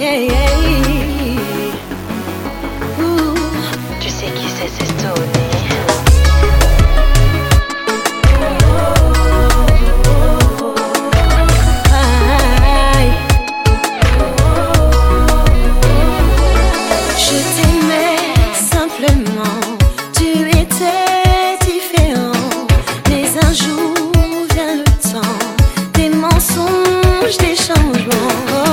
Tu sais qui c'est, c'est Tony. Je t'aimais simplement, tu étais différent. Mais un jour vient le temps des mensonges, des changements.